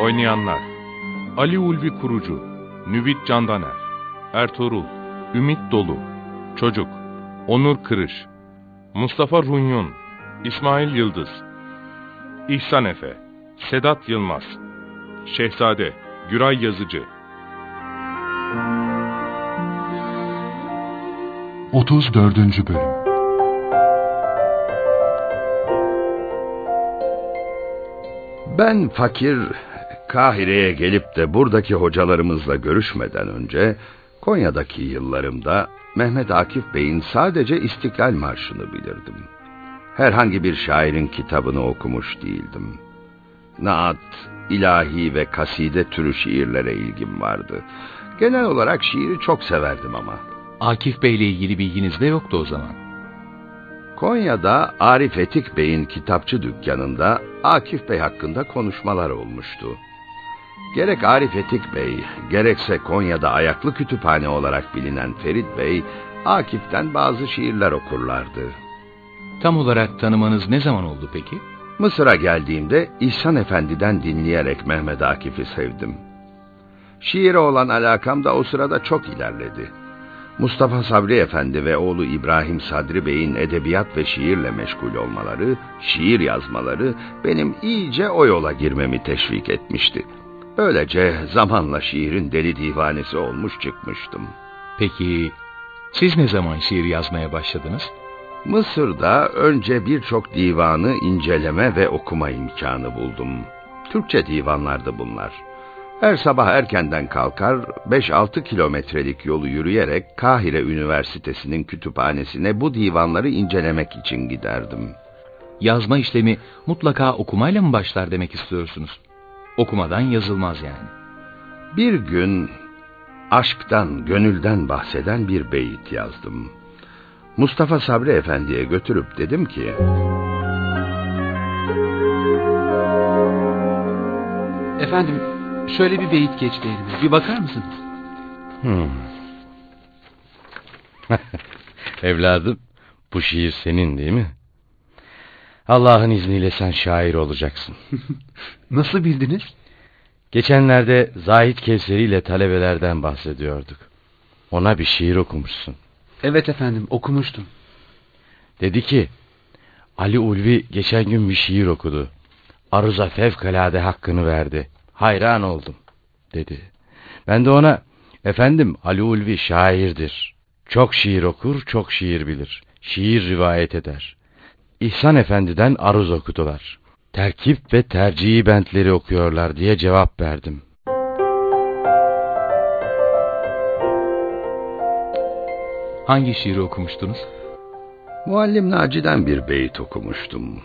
Oynayanlar Ali Ulvi Kurucu Nüvit Candaner Ertuğrul Ümit Dolu Çocuk Onur Kırış Mustafa Runyon İsmail Yıldız İhsan Efe Sedat Yılmaz Şehzade Güray Yazıcı 34. Bölüm Ben fakir Kahire'ye gelip de buradaki hocalarımızla görüşmeden önce Konya'daki yıllarımda Mehmet Akif Bey'in sadece İstiklal Marşı'nı bilirdim. Herhangi bir şairin kitabını okumuş değildim. Naat, ilahi ve kaside türü şiirlere ilgim vardı. Genel olarak şiiri çok severdim ama. Akif Bey ile ilgili bilginiz de yoktu o zaman. Konya'da Arif Etik Bey'in kitapçı dükkanında Akif Bey hakkında konuşmalar olmuştu. Gerek Arif Etik Bey, gerekse Konya'da ayaklı kütüphane olarak bilinen Ferit Bey, Akif'ten bazı şiirler okurlardı. Tam olarak tanımanız ne zaman oldu peki? Mısır'a geldiğimde İhsan Efendi'den dinleyerek Mehmet Akif'i sevdim. Şiire olan alakam da o sırada çok ilerledi. Mustafa Sabri Efendi ve oğlu İbrahim Sadri Bey'in edebiyat ve şiirle meşgul olmaları, şiir yazmaları benim iyice o yola girmemi teşvik etmişti. Böylece zamanla şiirin deli divanesi olmuş çıkmıştım. Peki siz ne zaman şiir yazmaya başladınız? Mısır'da önce birçok divanı inceleme ve okuma imkanı buldum. Türkçe divanlardı bunlar. Her sabah erkenden kalkar, 5-6 kilometrelik yolu yürüyerek Kahire Üniversitesi'nin kütüphanesine bu divanları incelemek için giderdim. Yazma işlemi mutlaka okumayla mı başlar demek istiyorsunuz? Okumadan yazılmaz yani. Bir gün aşktan, gönülden bahseden bir beyit yazdım. Mustafa Sabri Efendi'ye götürüp dedim ki... Efendim, şöyle bir beyit geçti elime. Bir bakar mısınız? Hmm. Evladım, bu şiir senin değil mi? Allah'ın izniyle sen şair olacaksın. Nasıl bildiniz? Geçenlerde Zahit Kevseri ile talebelerden bahsediyorduk. Ona bir şiir okumuşsun. Evet efendim, okumuştum. Dedi ki, Ali Ulvi geçen gün bir şiir okudu. Aruz'a fevkalade hakkını verdi. Hayran oldum, dedi. Ben de ona, efendim Ali Ulvi şairdir. Çok şiir okur, çok şiir bilir. Şiir rivayet eder. İhsan Efendi'den aruz okudular. Terkip ve tercihi bentleri okuyorlar diye cevap verdim. Hangi şiiri okumuştunuz? Muallim Naci'den bir beyit okumuştum.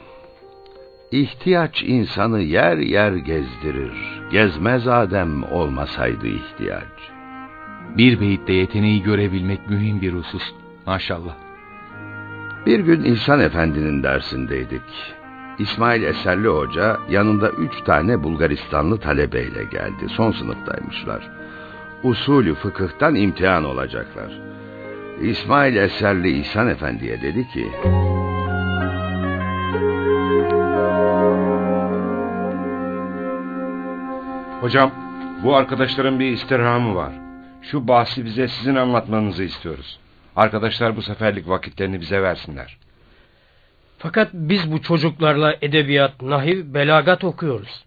İhtiyaç insanı yer yer gezdirir. Gezmez Adem olmasaydı ihtiyaç. Bir beyitte yeteneği görebilmek mühim bir husus. Maşallah. Bir gün İhsan Efendi'nin dersindeydik. İsmail Eserli Hoca yanında üç tane Bulgaristanlı talebeyle geldi. Son sınıftaymışlar. Usulü fıkıhtan imtihan olacaklar. İsmail Eserli İhsan Efendi'ye dedi ki... Hocam, bu arkadaşların bir istirhamı var. Şu bahsi bize sizin anlatmanızı istiyoruz. Arkadaşlar bu seferlik vakitlerini bize versinler. Fakat biz bu çocuklarla edebiyat, nahiv, belagat okuyoruz.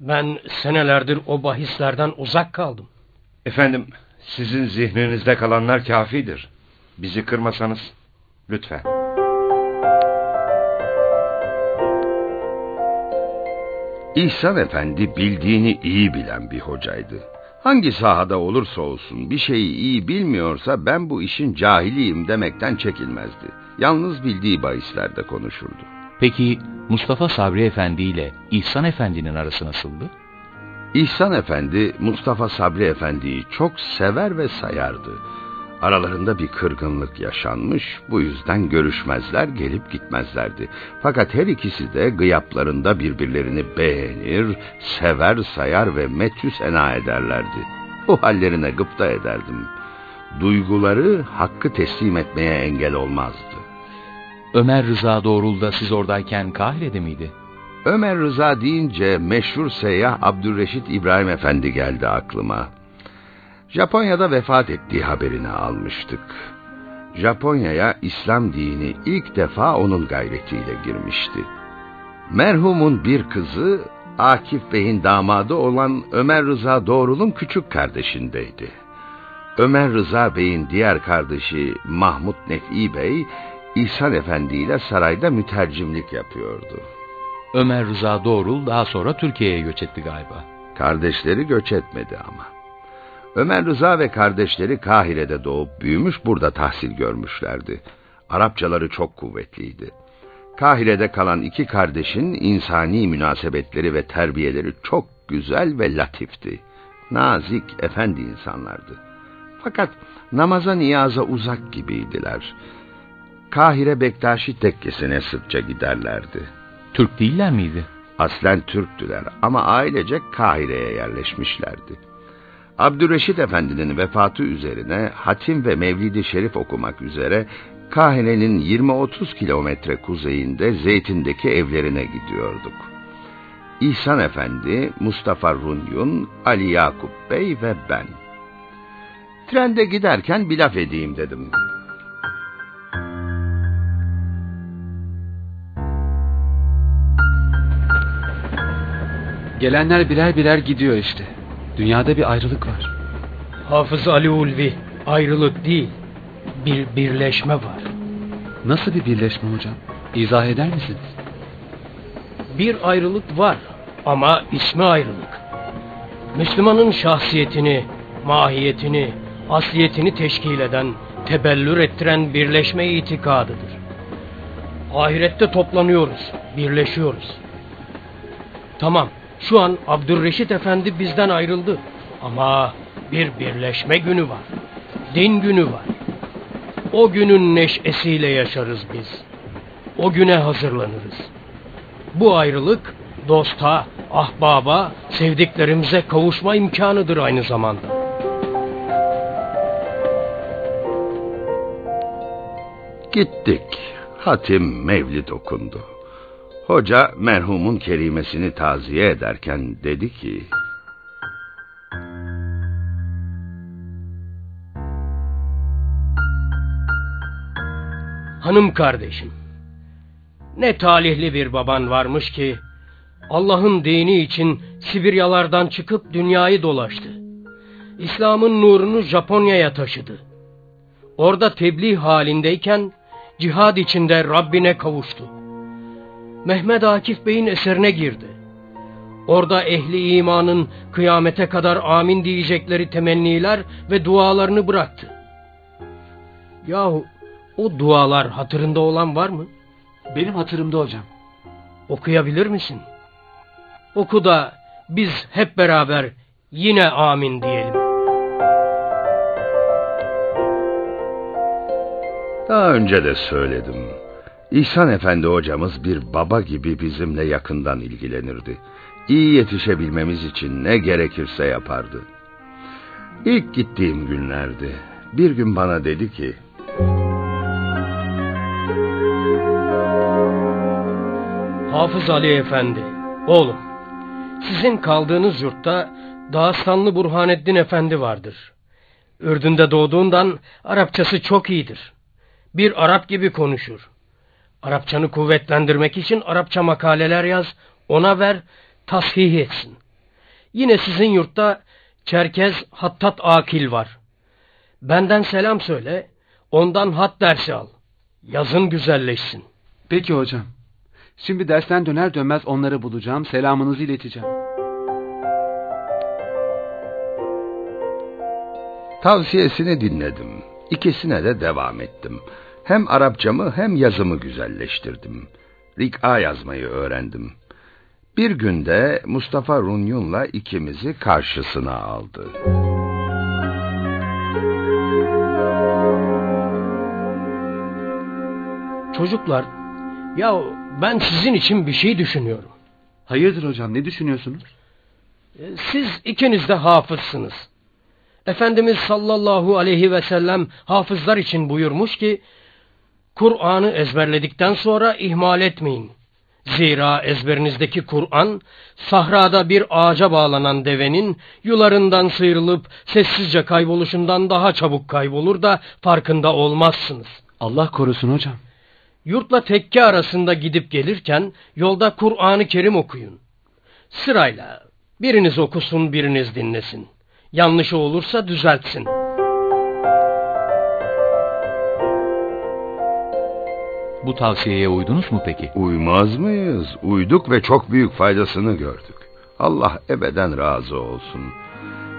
Ben senelerdir o bahislerden uzak kaldım. Efendim, sizin zihninizde kalanlar kafidir. Bizi kırmasanız lütfen. İhsan Efendi bildiğini iyi bilen bir hocaydı. Hangi sahada olursa olsun bir şeyi iyi bilmiyorsa ben bu işin cahiliyim demekten çekilmezdi. Yalnız bildiği bahislerde konuşurdu. Peki Mustafa Sabri Efendi ile İhsan Efendi'nin arası nasıldı? İhsan Efendi Mustafa Sabri Efendi'yi çok sever ve sayardı. Aralarında bir kırgınlık yaşanmış, bu yüzden görüşmezler, gelip gitmezlerdi. Fakat her ikisi de gıyaplarında birbirlerini beğenir, sever, sayar ve metü sena ederlerdi. Bu hallerine gıpta ederdim. Duyguları hakkı teslim etmeye engel olmazdı. Ömer Rıza Doğrul da siz oradayken Kahire'de miydi? Ömer Rıza deyince meşhur seyyah Abdülreşit İbrahim Efendi geldi aklıma. Japonya'da vefat ettiği haberini almıştık. Japonya'ya İslam dini ilk defa onun gayretiyle girmişti. Merhumun bir kızı Akif Bey'in damadı olan Ömer Rıza Doğrul'un küçük kardeşindeydi. Ömer Rıza Bey'in diğer kardeşi Mahmut Nef'i Bey, İhsan Efendi ile sarayda mütercimlik yapıyordu. Ömer Rıza Doğrul daha sonra Türkiye'ye göç etti galiba. Kardeşleri göç etmedi ama. Ömer Rıza ve kardeşleri Kahire'de doğup büyümüş burada tahsil görmüşlerdi. Arapçaları çok kuvvetliydi. Kahire'de kalan iki kardeşin insani münasebetleri ve terbiyeleri çok güzel ve latifti. Nazik, efendi insanlardı. Fakat namaza niyaza uzak gibiydiler. Kahire Bektaşi tekkesine sıkça giderlerdi. Türk değiller miydi? Aslen Türktüler ama ailecek Kahire'ye yerleşmişlerdi. Abdülreşit Efendi'nin vefatı üzerine hatim ve mevlidi şerif okumak üzere Kahire'nin 20-30 kilometre kuzeyinde Zeytin'deki evlerine gidiyorduk. İhsan Efendi, Mustafa Runyun, Ali Yakup Bey ve ben. Trende giderken bir laf edeyim dedim. Gelenler birer birer gidiyor işte. Dünyada bir ayrılık var. Hafız Ali Ulvi, ayrılık değil, bir birleşme var. Nasıl bir birleşme hocam? İzah eder misiniz? Bir ayrılık var ama ismi ayrılık. Müslümanın şahsiyetini, mahiyetini, asliyetini teşkil eden, tebellür ettiren birleşme itikadıdır. Ahirette toplanıyoruz, birleşiyoruz. Tamam, şu an Abdülreşit Efendi bizden ayrıldı. Ama bir birleşme günü var. Din günü var. O günün neşesiyle yaşarız biz. O güne hazırlanırız. Bu ayrılık dosta, ahbaba, sevdiklerimize kavuşma imkanıdır aynı zamanda. Gittik. Hatim mevlid okundu. Hoca merhumun kerimesini taziye ederken dedi ki... Hanım kardeşim, ne talihli bir baban varmış ki Allah'ın dini için Sibiryalardan çıkıp dünyayı dolaştı. İslam'ın nurunu Japonya'ya taşıdı. Orada tebliğ halindeyken cihad içinde Rabbine kavuştu. Mehmet Akif Bey'in eserine girdi. Orada ehli imanın kıyamete kadar amin diyecekleri temenniler ve dualarını bıraktı. Yahu o dualar hatırında olan var mı? Benim hatırımda hocam. Okuyabilir misin? Oku da biz hep beraber yine amin diyelim. Daha önce de söyledim. İhsan Efendi hocamız bir baba gibi bizimle yakından ilgilenirdi. İyi yetişebilmemiz için ne gerekirse yapardı. İlk gittiğim günlerdi. Bir gün bana dedi ki... Hafız Ali Efendi, oğlum, sizin kaldığınız yurtta Dağıstanlı Burhanettin Efendi vardır. Ürdün'de doğduğundan Arapçası çok iyidir. Bir Arap gibi konuşur. Arapçanı kuvvetlendirmek için Arapça makaleler yaz, ona ver, tasfih etsin. Yine sizin yurtta Çerkez Hattat Akil var. Benden selam söyle, ondan hat dersi al. Yazın güzelleşsin. Peki hocam. Şimdi dersten döner dönmez onları bulacağım, selamınızı ileteceğim. Tavsiyesini dinledim. İkisine de devam ettim. Hem Arapçamı hem yazımı güzelleştirdim. Rik'a yazmayı öğrendim. Bir günde Mustafa Runyun'la ikimizi karşısına aldı. Çocuklar, ya ben sizin için bir şey düşünüyorum. Hayırdır hocam ne düşünüyorsunuz? E, Siz ikiniz de hafızsınız. Efendimiz sallallahu aleyhi ve sellem hafızlar için buyurmuş ki, Kur'an'ı ezberledikten sonra ihmal etmeyin. Zira ezberinizdeki Kur'an, sahrada bir ağaca bağlanan devenin yularından sıyrılıp sessizce kayboluşundan daha çabuk kaybolur da farkında olmazsınız. Allah korusun hocam. Yurtla tekke arasında gidip gelirken yolda Kur'an-ı Kerim okuyun. Sırayla biriniz okusun biriniz dinlesin. Yanlışı olursa düzeltsin. Bu tavsiyeye uydunuz mu peki? Uymaz mıyız? Uyduk ve çok büyük faydasını gördük. Allah ebeden razı olsun.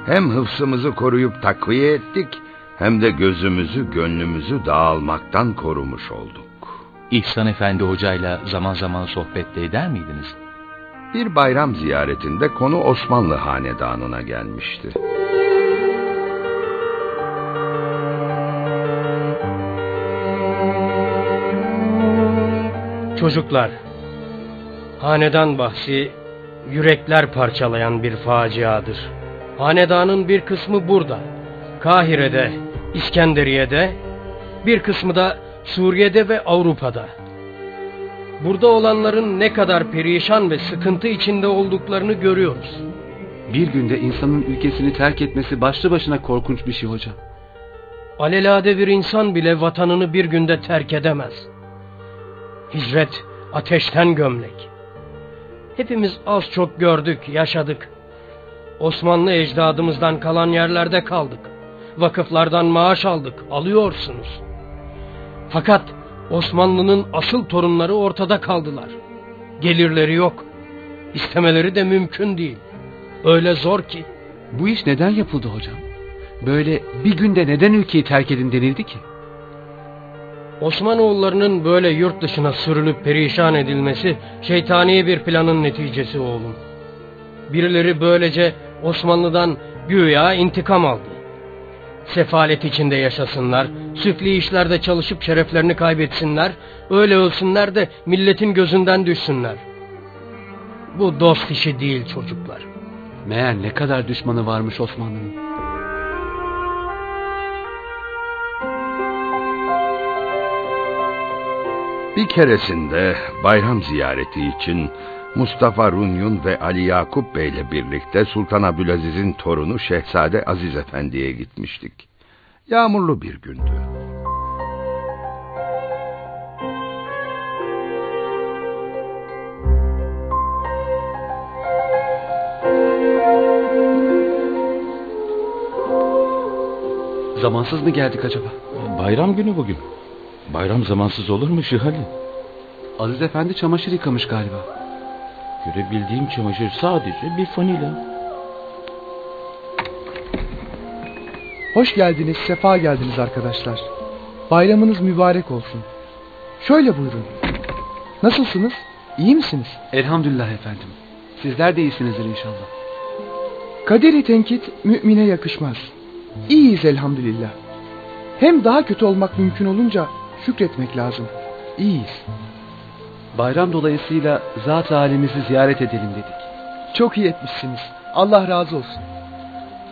Hem hıfzımızı koruyup takviye ettik, hem de gözümüzü, gönlümüzü dağılmaktan korumuş olduk. İhsan Efendi hocayla zaman zaman sohbette eder miydiniz? Bir bayram ziyaretinde konu Osmanlı hanedanına gelmişti. Çocuklar, hanedan bahsi yürekler parçalayan bir faciadır. Hanedanın bir kısmı burada, Kahire'de, İskenderiye'de, bir kısmı da Suriye'de ve Avrupa'da. Burada olanların ne kadar perişan ve sıkıntı içinde olduklarını görüyoruz. Bir günde insanın ülkesini terk etmesi başlı başına korkunç bir şey hocam. Alelade bir insan bile vatanını bir günde terk edemez. Hicret ateşten gömlek. Hepimiz az çok gördük, yaşadık. Osmanlı ecdadımızdan kalan yerlerde kaldık. Vakıflardan maaş aldık, alıyorsunuz. Fakat Osmanlı'nın asıl torunları ortada kaldılar. Gelirleri yok. İstemeleri de mümkün değil. Öyle zor ki. Bu iş neden yapıldı hocam? Böyle bir günde neden ülkeyi terk edin denildi ki? Osmanoğullarının böyle yurt dışına sürülüp perişan edilmesi şeytani bir planın neticesi oğlum. Birileri böylece Osmanlı'dan güya intikam aldı. Sefalet içinde yaşasınlar, süfli işlerde çalışıp şereflerini kaybetsinler, öyle ölsünler de milletin gözünden düşsünler. Bu dost işi değil çocuklar. Meğer ne kadar düşmanı varmış Osmanlı'nın. Bir keresinde bayram ziyareti için Mustafa Runyun ve Ali Yakup Bey ile birlikte Sultan Abdülaziz'in torunu Şehzade Aziz Efendi'ye gitmiştik. Yağmurlu bir gündü. Zamansız mı geldik acaba? Bayram günü bugün. Bayram zamansız olur mu Şihali? Aziz Efendi çamaşır yıkamış galiba. Görebildiğim çamaşır sadece bir fanila. Hoş geldiniz, sefa geldiniz arkadaşlar. Bayramınız mübarek olsun. Şöyle buyurun. Nasılsınız? İyi misiniz? Elhamdülillah efendim. Sizler de iyisinizdir inşallah. Kaderi tenkit mümine yakışmaz. İyiyiz elhamdülillah. Hem daha kötü olmak mümkün olunca şükretmek lazım. İyiyiz. Bayram dolayısıyla zat halimizi ziyaret edelim dedik. Çok iyi etmişsiniz. Allah razı olsun.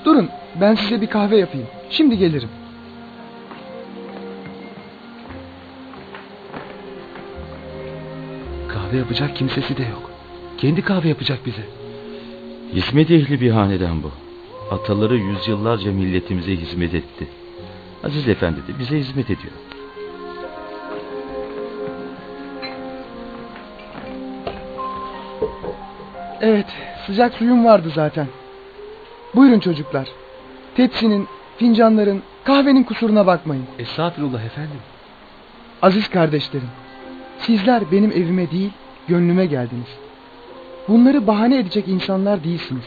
Durun ben size bir kahve yapayım. Şimdi gelirim. Kahve yapacak kimsesi de yok. Kendi kahve yapacak bize. Hizmet ehli bir hanedan bu. Ataları yüzyıllarca milletimize hizmet etti. Aziz Efendi de bize hizmet ediyor. Evet sıcak suyum vardı zaten. Buyurun çocuklar. Tepsinin, fincanların, kahvenin kusuruna bakmayın. Estağfurullah efendim. Aziz kardeşlerim, sizler benim evime değil, gönlüme geldiniz. Bunları bahane edecek insanlar değilsiniz.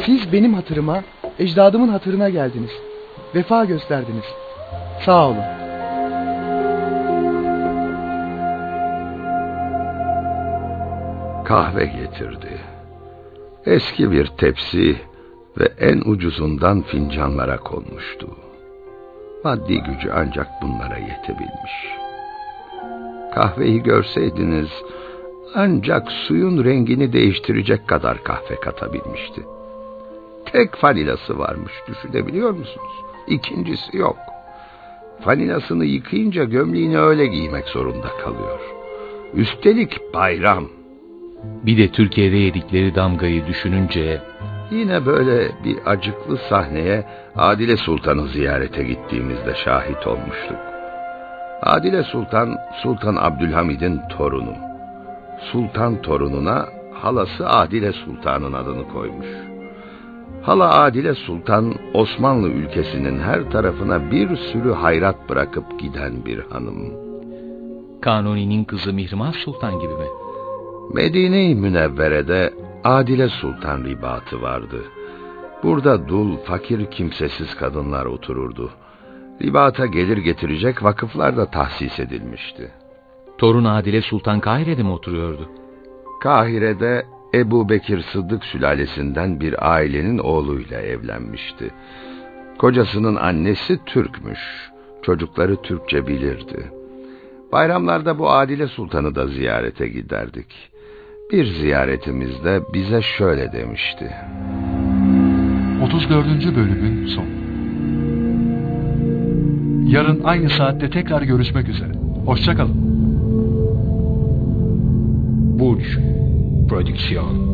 Siz benim hatırıma, ecdadımın hatırına geldiniz. Vefa gösterdiniz. Sağ olun. Kahve getirdi. Eski bir tepsi ve en ucuzundan fincanlara konmuştu. Maddi gücü ancak bunlara yetebilmiş. Kahveyi görseydiniz ancak suyun rengini değiştirecek kadar kahve katabilmişti. Tek vanilası varmış düşünebiliyor musunuz? İkincisi yok. Fanilasını yıkayınca gömleğini öyle giymek zorunda kalıyor. Üstelik bayram. Bir de Türkiye'de yedikleri damgayı düşününce Yine böyle bir acıklı sahneye Adile Sultan'ı ziyarete gittiğimizde şahit olmuştuk. Adile Sultan, Sultan Abdülhamid'in torunu. Sultan torununa halası Adile Sultan'ın adını koymuş. Hala Adile Sultan, Osmanlı ülkesinin her tarafına bir sürü hayrat bırakıp giden bir hanım. Kanuni'nin kızı Mihrimah Sultan gibi mi? Medine-i Münevvere'de Adile Sultan ribatı vardı. Burada dul, fakir, kimsesiz kadınlar otururdu. Ribata gelir getirecek vakıflar da tahsis edilmişti. Torun Adile Sultan Kahire'de mi oturuyordu? Kahire'de Ebu Bekir Sıddık sülalesinden bir ailenin oğluyla evlenmişti. Kocasının annesi Türkmüş. Çocukları Türkçe bilirdi. Bayramlarda bu Adile Sultan'ı da ziyarete giderdik. Bir ziyaretimizde bize şöyle demişti. 34. bölümün son. Yarın aynı saatte tekrar görüşmek üzere. Hoşçakalın. Burç Prodüksiyon